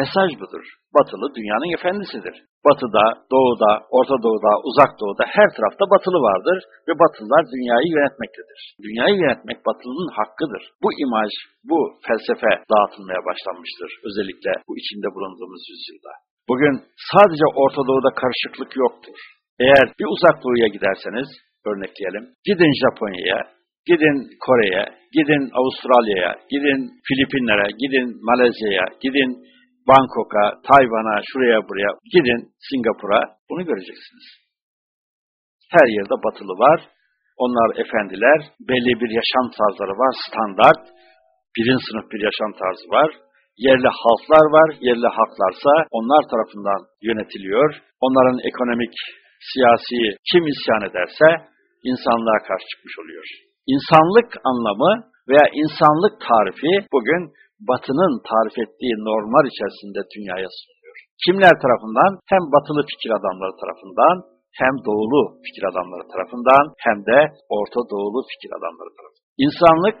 mesaj budur. Batılı dünyanın efendisidir. Batıda, doğuda, Orta Doğu'da, Uzak Doğu'da her tarafta batılı vardır ve batılılar dünyayı yönetmektedir. Dünyayı yönetmek batılının hakkıdır. Bu imaj, bu felsefe dağıtılmaya başlanmıştır. Özellikle bu içinde bulunduğumuz yüzyılda. Bugün sadece Orta Doğu'da karışıklık yoktur. Eğer bir uzak doğuya giderseniz, örnekleyelim, gidin Japonya'ya, gidin Kore'ye, gidin Avustralya'ya, gidin Filipinlere, gidin Malezya'ya, gidin Bangkok'a, Tayvan'a, şuraya buraya, gidin Singapur'a, bunu göreceksiniz. Her yerde batılı var, onlar efendiler, belli bir yaşam tarzları var, standart, birin sınıf bir yaşam tarzı var, yerli halklar var, yerli halklarsa onlar tarafından yönetiliyor, onların ekonomik, siyasi kim isyan ederse insanlığa karşı çıkmış oluyor. İnsanlık anlamı veya insanlık tarifi bugün Batı'nın tarif ettiği normlar içerisinde dünyaya sunuluyor. Kimler tarafından? Hem batılı fikir adamları tarafından, hem doğulu fikir adamları tarafından, hem de Orta Doğulu fikir adamları tarafından. İnsanlık,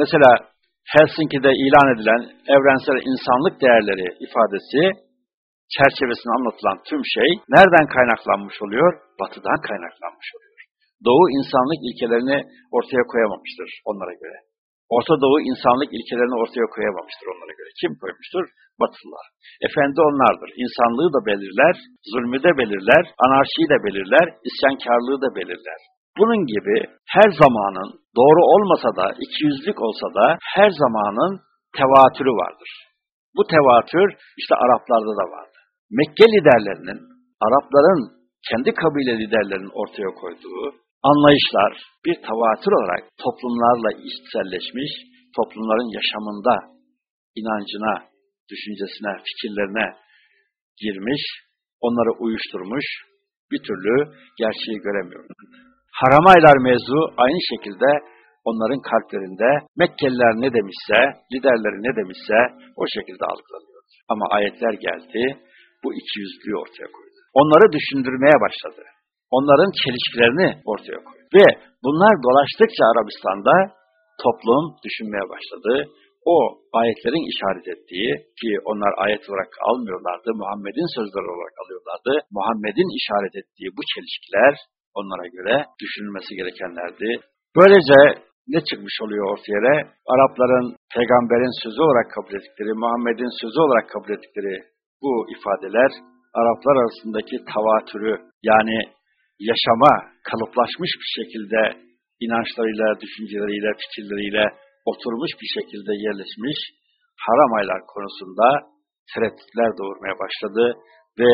mesela Helsinki'de ilan edilen evrensel insanlık değerleri ifadesi çerçevesinde anlatılan tüm şey nereden kaynaklanmış oluyor? Batı'dan kaynaklanmış oluyor. Doğu insanlık ilkelerini ortaya koyamamıştır onlara göre. Orta Doğu insanlık ilkelerini ortaya koyamamıştır onlara göre. Kim koymuştur? Batılılar. Efendi onlardır. İnsanlığı da belirler, zulmü de belirler, anarşiyi de belirler, isyankarlığı da belirler. Bunun gibi her zamanın doğru olmasa da, ikiyüzlük olsa da her zamanın tevatürü vardır. Bu tevatür işte Araplarda da vardı. Mekke liderlerinin, Arapların kendi kabile liderlerinin ortaya koyduğu anlayışlar bir tevatür olarak toplumlarla içselleşmiş, toplumların yaşamında, inancına, düşüncesine, fikirlerine girmiş, onları uyuşturmuş, bir türlü gerçeği göremiyorlar. Haramaylar mevzu aynı şekilde onların kalplerinde Mekkeliler ne demişse, liderleri ne demişse o şekilde algılanıyor. Ama ayetler geldi, bu ikiyüzlüğü ortaya koydu. Onları düşündürmeye başladı. Onların çelişkilerini ortaya koydu. Ve bunlar dolaştıkça Arabistan'da toplum düşünmeye başladı. O ayetlerin işaret ettiği ki onlar ayet olarak almıyorlardı, Muhammed'in sözleri olarak alıyorlardı. Muhammed'in işaret ettiği bu çelişkiler onlara göre düşünülmesi gerekenlerdi. Böylece ne çıkmış oluyor ortaya? Arapların peygamberin sözü olarak kabul ettikleri, Muhammed'in sözü olarak kabul ettikleri bu ifadeler Araplar arasındaki tavatürü yani yaşama kalıplaşmış bir şekilde inançlarıyla, düşünceleriyle, fikirleriyle oturmuş bir şekilde yerleşmiş haram aylar konusunda tereddütler doğurmaya başladı ve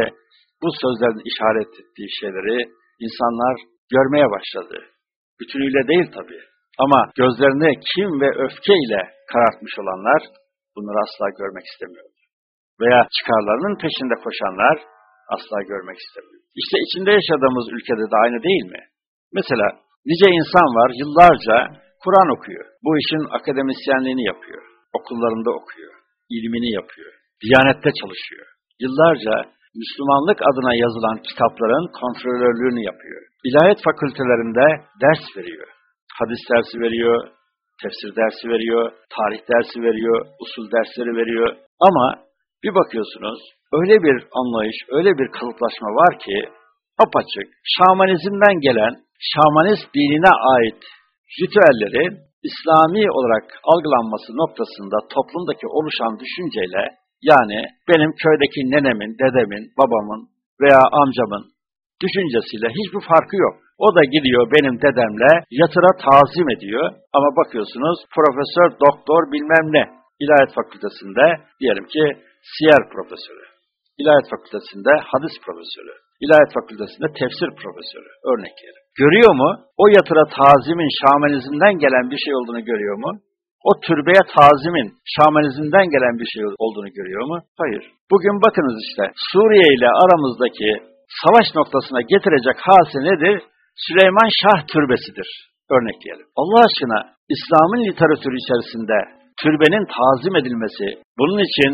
bu sözlerin işaret ettiği şeyleri insanlar görmeye başladı. Bütünüyle değil tabi. Ama gözlerini kim ve öfke ile karartmış olanlar bunları asla görmek istemiyor. Veya çıkarlarının peşinde koşanlar asla görmek istemiyor. İşte içinde yaşadığımız ülkede de aynı değil mi? Mesela nice insan var yıllarca Kur'an okuyor. Bu işin akademisyenliğini yapıyor. Okullarında okuyor. ilmini yapıyor. Diyanette çalışıyor. Yıllarca Müslümanlık adına yazılan kitapların kontrolörlüğünü yapıyor. İlahiyat fakültelerinde ders veriyor. Hadis dersi veriyor, tefsir dersi veriyor, tarih dersi veriyor, usul dersleri veriyor. Ama bir bakıyorsunuz öyle bir anlayış, öyle bir kalıplaşma var ki apaçık. Şamanizmden gelen şamanist dinine ait ritüellerin İslami olarak algılanması noktasında toplumdaki oluşan düşünceyle yani benim köydeki nenemin, dedemin, babamın veya amcamın düşüncesiyle hiçbir farkı yok. O da gidiyor benim dedemle yatıra tazim ediyor. Ama bakıyorsunuz profesör, doktor bilmem ne İlahiyat Fakültesinde diyelim ki siyer profesörü, İlahiyat Fakültesinde hadis profesörü, İlahiyat Fakültesinde tefsir profesörü örnekleri. Görüyor mu? O yatıra tazimin şamanizmden gelen bir şey olduğunu görüyor mu? O türbeye tazimin şamanizmden gelen bir şey olduğunu görüyor mu? Hayır. Bugün bakınız işte Suriye ile aramızdaki savaş noktasına getirecek hadise nedir? Süleyman Şah türbesidir. Örnekleyelim. Allah aşkına İslam'ın literatürü içerisinde türbenin tazim edilmesi, bunun için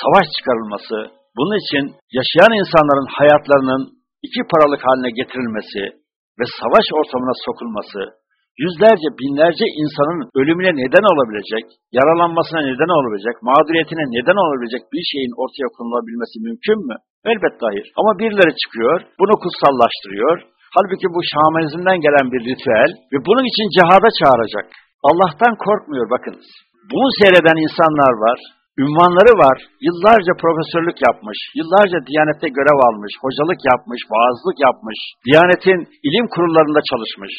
savaş çıkarılması, bunun için yaşayan insanların hayatlarının iki paralık haline getirilmesi ve savaş ortamına sokulması, yüzlerce, binlerce insanın ölümüne neden olabilecek, yaralanmasına neden olabilecek, mağduriyetine neden olabilecek bir şeyin ortaya konulabilmesi mümkün mü? Elbette hayır. Ama birileri çıkıyor, bunu kutsallaştırıyor. Halbuki bu şamanizmden gelen bir ritüel ve bunun için cihada çağıracak. Allah'tan korkmuyor bakınız. Bunu seyreden insanlar var, ünvanları var, yıllarca profesörlük yapmış, yıllarca Diyanet'te görev almış, hocalık yapmış, vaazlık yapmış, Diyanet'in ilim kurullarında çalışmış,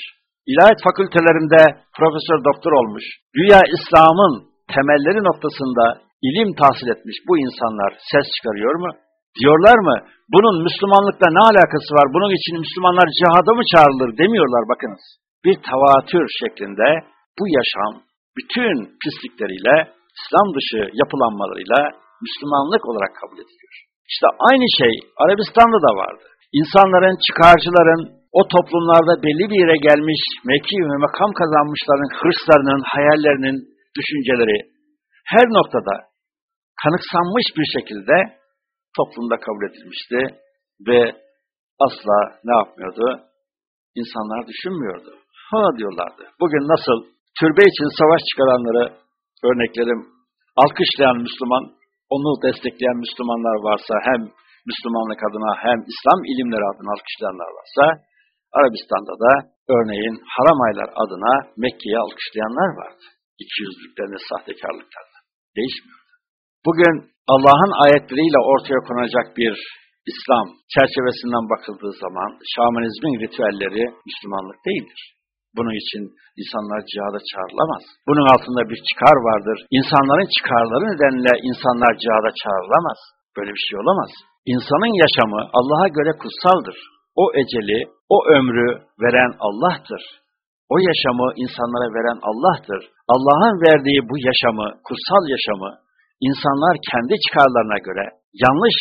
ilahiyat fakültelerinde profesör doktor olmuş, dünya İslam'ın temelleri noktasında ilim tahsil etmiş bu insanlar ses çıkarıyor mu? Diyorlar mı? Bunun Müslümanlıkla ne alakası var? Bunun için Müslümanlar cihada mı çağrılır demiyorlar bakınız. Bir tavatür şeklinde bu yaşam bütün pislikleriyle, İslam dışı yapılanmalarıyla Müslümanlık olarak kabul ediliyor. İşte aynı şey Arabistan'da da vardı. İnsanların, çıkarcıların, o toplumlarda belli bir yere gelmiş, mevki ve makam kazanmışların hırslarının, hayallerinin, düşünceleri her noktada kanıksanmış bir şekilde toplumda kabul edilmişti ve asla ne yapmıyordu? İnsanlar düşünmüyordu. Ha diyorlardı. Bugün nasıl türbe için savaş çıkaranları örneklerim alkışlayan Müslüman, onu destekleyen Müslümanlar varsa hem Müslümanlık adına hem İslam ilimleri adına alkışlayanlar varsa Arabistan'da da örneğin haram aylar adına Mekke'yi alkışlayanlar vardı. İkiyüzlüklerini, sahtekarlıklarını. Değişmiyordu. Bugün Allah'ın ayetleriyle ortaya konacak bir İslam çerçevesinden bakıldığı zaman şamanizmin ritüelleri Müslümanlık değildir. Bunun için insanlar cihada çağrılamaz. Bunun altında bir çıkar vardır. İnsanların çıkarları nedeniyle insanlar cihada çağrılamaz. Böyle bir şey olamaz. İnsanın yaşamı Allah'a göre kutsaldır. O eceli, o ömrü veren Allah'tır. O yaşamı insanlara veren Allah'tır. Allah'ın verdiği bu yaşamı, kutsal yaşamı, insanlar kendi çıkarlarına göre, yanlış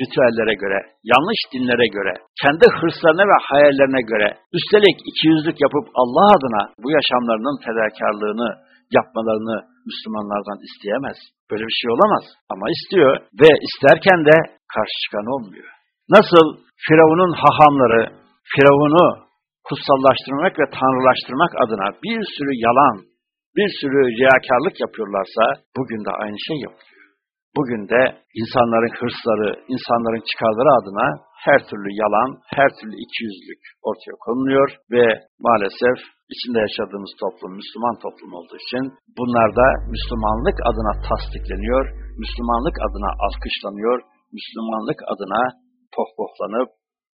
ritüellere göre, yanlış dinlere göre, kendi hırslarına ve hayallerine göre, üstelik ikiyüzlük yapıp Allah adına bu yaşamlarının fedakarlığını yapmalarını Müslümanlardan isteyemez. Böyle bir şey olamaz. Ama istiyor ve isterken de karşı çıkan olmuyor. Nasıl Firavun'un hahamları, Firavun'u kutsallaştırmak ve tanrılaştırmak adına bir sürü yalan, bir sürü riyakarlık yapıyorlarsa bugün de aynı şey yapılıyor. Bugün de insanların hırsları, insanların çıkarları adına her türlü yalan, her türlü ikiyüzlülük ortaya konuluyor ve maalesef içinde yaşadığımız toplum Müslüman toplum olduğu için bunlar da Müslümanlık adına tasdikleniyor, Müslümanlık adına alkışlanıyor, Müslümanlık adına pohpohlanıp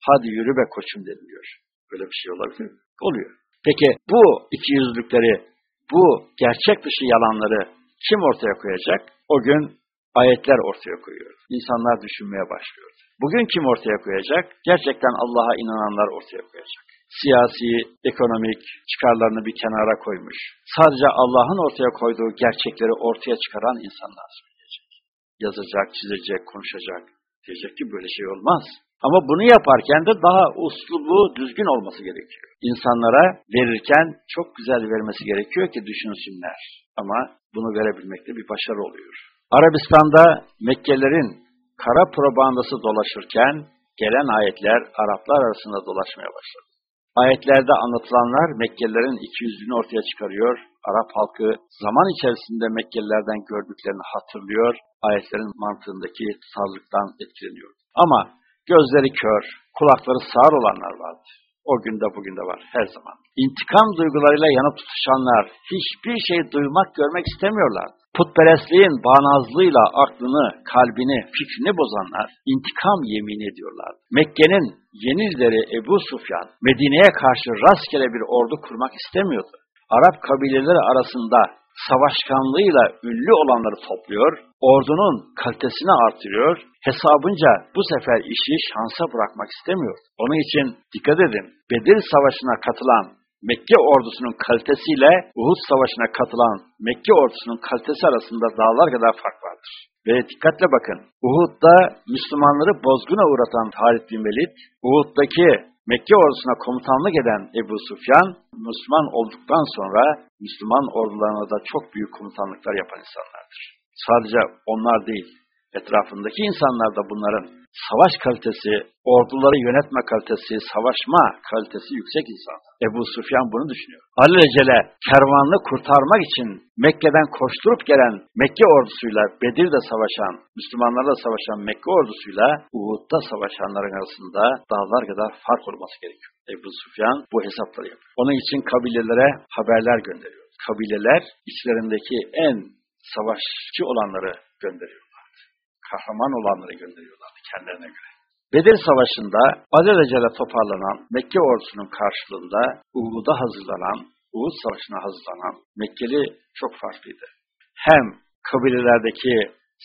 hadi yürü be koçum deniliyor. Böyle bir şey olabilir mi? Oluyor. Peki bu ikiyüzlülükleri, bu gerçek dışı yalanları kim ortaya koyacak? O gün ayetler ortaya koyuyor. İnsanlar düşünmeye başlıyor. Bugün kim ortaya koyacak? Gerçekten Allah'a inananlar ortaya koyacak. Siyasi, ekonomik çıkarlarını bir kenara koymuş. Sadece Allah'ın ortaya koyduğu gerçekleri ortaya çıkaran insanlar söyleyecek. Yazacak, çizecek, konuşacak. Diyecek ki böyle şey olmaz. Ama bunu yaparken de daha uslubu düzgün olması gerekiyor. İnsanlara verirken çok güzel vermesi gerekiyor ki düşünsünler. Ama bunu verebilmekte bir başarı oluyor. Arabistan'da Mekkelerin kara propagandası dolaşırken gelen ayetler Araplar arasında dolaşmaya başladı. Ayetlerde anlatılanlar Mekkelilerin ikiyüzlüğünü ortaya çıkarıyor. Arap halkı zaman içerisinde Mekkelilerden gördüklerini hatırlıyor. Ayetlerin mantığındaki tutarlılıktan etkileniyor. Ama Gözleri kör, kulakları sağır olanlar vardı. O günde bugün de var her zaman. İntikam duygularıyla yanıp tutuşanlar hiçbir şey duymak, görmek istemiyorlar. Putperestliğin bağnazlığıyla aklını, kalbini, fikrini bozanlar intikam yemin ediyorlar. Mekke'nin yeni lideri Ebu Sufyan, Medine'ye karşı rastgele bir ordu kurmak istemiyordu. Arap kabileleri arasında savaşkanlığıyla ünlü olanları topluyor, ordunun kalitesini artırıyor, hesabınca bu sefer işi şansa bırakmak istemiyor. Onun için dikkat edin, Bedir Savaşı'na katılan Mekke ordusunun kalitesiyle Uhud Savaşı'na katılan Mekke ordusunun kalitesi arasında dağlar kadar fark vardır. Ve dikkatle bakın, Uhud'da Müslümanları bozguna uğratan Halid bin Velid, Uhud'daki Mekke ordusuna komutanlık eden Ebu Sufyan, Müslüman olduktan sonra Müslüman ordularına da çok büyük komutanlıklar yapan insanlardır. Sadece onlar değil, etrafındaki insanlar da bunların savaş kalitesi, orduları yönetme kalitesi, savaşma kalitesi yüksek insan. Ebu Sufyan bunu düşünüyor. Alelacele kervanını kurtarmak için Mekke'den koşturup gelen Mekke ordusuyla Bedir'de savaşan, Müslümanlarla savaşan Mekke ordusuyla Uhud'da savaşanların arasında dağlar kadar fark olması gerekiyor. Ebu Sufyan bu hesapları yapıyor. Onun için kabilelere haberler gönderiyor. Kabileler içlerindeki en savaşçı olanları gönderiyor kahraman olanları gönderiyorlardı kendilerine göre. Bedir Savaşı'nda alelacele toparlanan Mekke ordusunun karşılığında Uhud'a hazırlanan, Uhud Savaşı'na hazırlanan Mekkeli çok farklıydı. Hem kabilelerdeki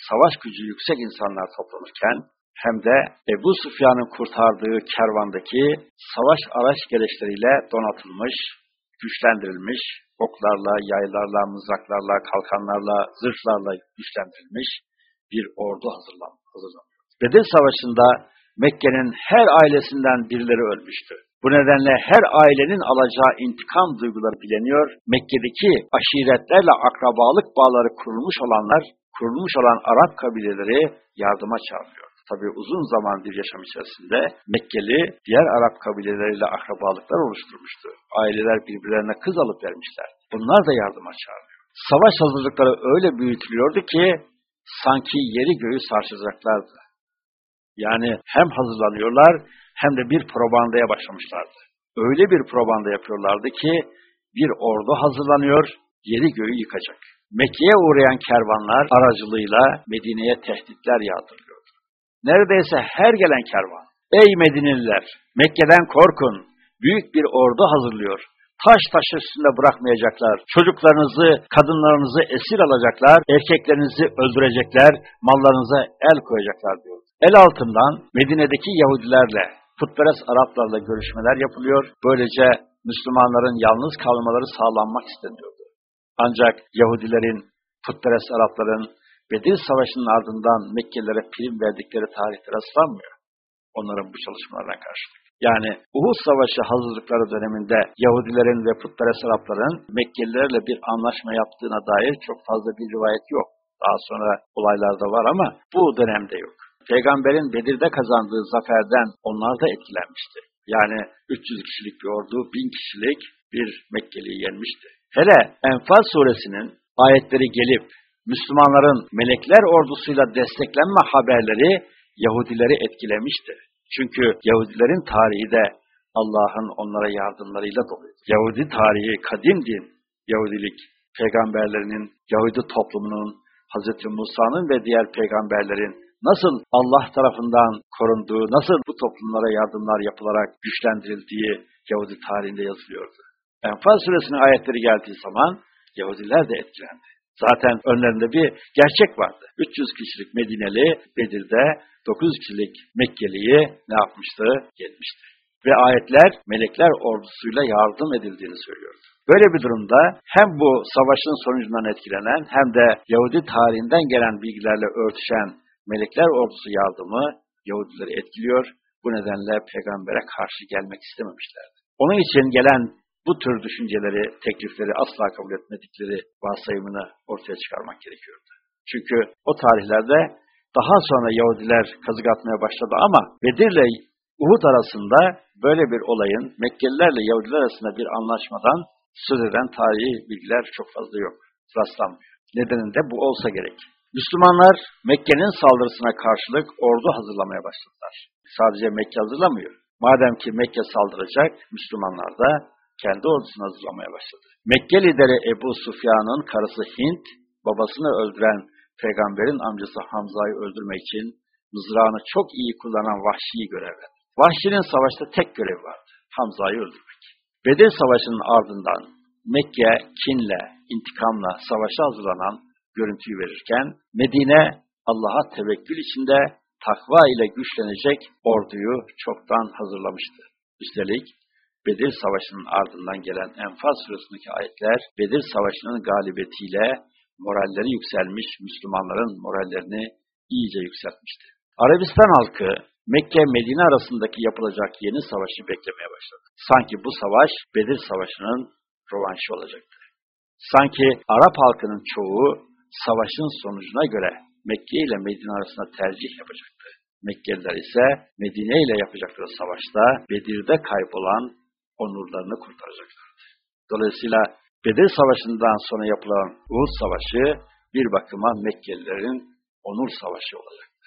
savaş gücü yüksek insanlar toplanırken, hem de Ebu Sufyan'ın kurtardığı kervandaki savaş araç gereçleriyle donatılmış, güçlendirilmiş, oklarla, yaylarla, mızraklarla, kalkanlarla, zırhlarla güçlendirilmiş bir ordu hazırlan, hazırlanıyor. Bedir Savaşı'nda Mekke'nin her ailesinden birileri ölmüştü. Bu nedenle her ailenin alacağı intikam duyguları bileniyor. Mekke'deki aşiretlerle akrabalık bağları kurulmuş olanlar, kurulmuş olan Arap kabileleri yardıma çağırıyor. Tabi uzun zaman bir yaşam içerisinde Mekkeli diğer Arap kabileleriyle akrabalıklar oluşturmuştu. Aileler birbirlerine kız alıp vermişler. Bunlar da yardıma çağırıyor. Savaş hazırlıkları öyle büyütülüyordu ki sanki yeri göğü sarsacaklardı. Yani hem hazırlanıyorlar hem de bir probandaya başlamışlardı. Öyle bir probanda yapıyorlardı ki bir ordu hazırlanıyor, yeri göğü yıkacak. Mekke'ye uğrayan kervanlar aracılığıyla Medine'ye tehditler yağdırıyordu. Neredeyse her gelen kervan, ey Medineliler, Mekke'den korkun, büyük bir ordu hazırlıyor, taş taş üstünde bırakmayacaklar. Çocuklarınızı, kadınlarınızı esir alacaklar, erkeklerinizi öldürecekler, mallarınıza el koyacaklar diyor. El altından Medine'deki Yahudilerle, putperest Araplarla görüşmeler yapılıyor. Böylece Müslümanların yalnız kalmaları sağlanmak isteniyordu. Ancak Yahudilerin, putperest Arapların Bedir Savaşı'nın ardından Mekkelilere prim verdikleri tarihte rastlanmıyor. Onların bu çalışmalarına karşılık. Yani Uhud Savaşı hazırlıkları döneminde Yahudilerin ve putperest Arapların Mekkelilerle bir anlaşma yaptığına dair çok fazla bir rivayet yok. Daha sonra olaylar da var ama bu dönemde yok. Peygamberin Bedir'de kazandığı zaferden onlar da etkilenmişti. Yani 300 kişilik bir ordu, 1000 kişilik bir Mekkeli'yi yenmişti. Hele Enfal suresinin ayetleri gelip Müslümanların melekler ordusuyla desteklenme haberleri Yahudileri etkilemişti. Çünkü Yahudilerin tarihi de Allah'ın onlara yardımlarıyla dolu. Yahudi tarihi kadim din, Yahudilik, peygamberlerinin, Yahudi toplumunun, Hz. Musa'nın ve diğer peygamberlerin nasıl Allah tarafından korunduğu, nasıl bu toplumlara yardımlar yapılarak güçlendirildiği Yahudi tarihinde yazılıyordu. Enfal suresinin ayetleri geldiği zaman Yahudiler de etkilendi. Zaten önlerinde bir gerçek vardı. 300 kişilik Medineli Bedir'de 9 kişilik Mekkeli'yi ne yapmıştı? Yetmişti. Ve ayetler melekler ordusuyla yardım edildiğini söylüyordu. Böyle bir durumda hem bu savaşın sonucundan etkilenen hem de Yahudi tarihinden gelen bilgilerle örtüşen melekler ordusu yardımı Yahudileri etkiliyor. Bu nedenle peygambere karşı gelmek istememişlerdi. Onun için gelen bu tür düşünceleri, teklifleri asla kabul etmedikleri varsayımını ortaya çıkarmak gerekiyordu. Çünkü o tarihlerde daha sonra Yahudiler kazık atmaya başladı ama Bedir ile Uhud arasında böyle bir olayın Mekkelilerle Yahudiler arasında bir anlaşmadan söz eden tarihi bilgiler çok fazla yok. Rastlanmıyor. Nedeninde bu olsa gerek. Müslümanlar Mekke'nin saldırısına karşılık ordu hazırlamaya başladılar. sadece Mekke hazırlamıyor. Madem ki Mekke saldıracak, Müslümanlar da kendi ordusunu hazırlamaya başladı. Mekke lideri Ebu Sufyan'ın karısı Hint, babasını öldüren peygamberin amcası Hamza'yı öldürmek için mızrağını çok iyi kullanan Vahşi'yi görevlendi. Vahşi'nin savaşta tek görevi vardı. Hamza'yı öldürmek. Bedir Savaşı'nın ardından Mekke kinle, intikamla savaşa hazırlanan görüntüyü verirken Medine Allah'a tevekkül içinde takva ile güçlenecek orduyu çoktan hazırlamıştı. Üstelik Bedir Savaşı'nın ardından gelen Enfal Suresi'ndeki ayetler Bedir Savaşı'nın galibiyetiyle moralleri yükselmiş Müslümanların morallerini iyice yükseltmişti. Arabistan halkı Mekke Medine arasındaki yapılacak yeni savaşı beklemeye başladı. Sanki bu savaş Bedir Savaşı'nın rövanşı olacaktı. Sanki Arap halkının çoğu savaşın sonucuna göre Mekke ile Medine arasında tercih yapacaktı. Mekkeliler ise Medine ile yapacakları savaşta Bedir'de kaybolan onurlarını kurtaracaklardı. Dolayısıyla Bedir Savaşı'ndan sonra yapılan Uhud Savaşı bir bakıma Mekkelilerin onur savaşı olacaktı.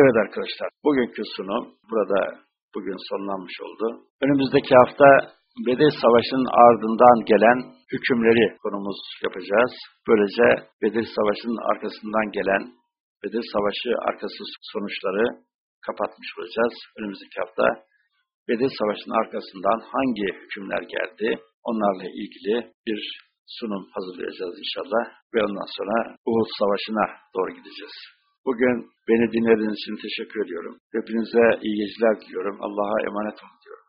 Evet arkadaşlar, bugünkü sunum burada bugün sonlanmış oldu. Önümüzdeki hafta Bedir Savaşı'nın ardından gelen hükümleri konumuz yapacağız. Böylece Bedir Savaşı'nın arkasından gelen Bedir Savaşı arkası sonuçları kapatmış olacağız. Önümüzdeki hafta Bedir Savaşı'nın arkasından hangi hükümler geldi onlarla ilgili bir sunum hazırlayacağız inşallah ve ondan sonra Uhud Savaşı'na doğru gideceğiz. Bugün beni dinlediğiniz için teşekkür ediyorum. Hepinize iyi geceler diliyorum. Allah'a emanet olun diyorum.